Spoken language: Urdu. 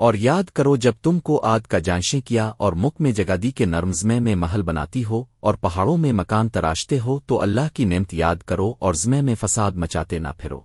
اور یاد کرو جب تم کو آد کا جانشیں کیا اور مک میں جگادی کے نرمزمے میں محل بناتی ہو اور پہاڑوں میں مکان تراشتے ہو تو اللہ کی نعمت یاد کرو اور زمے میں فساد مچاتے نہ پھرو۔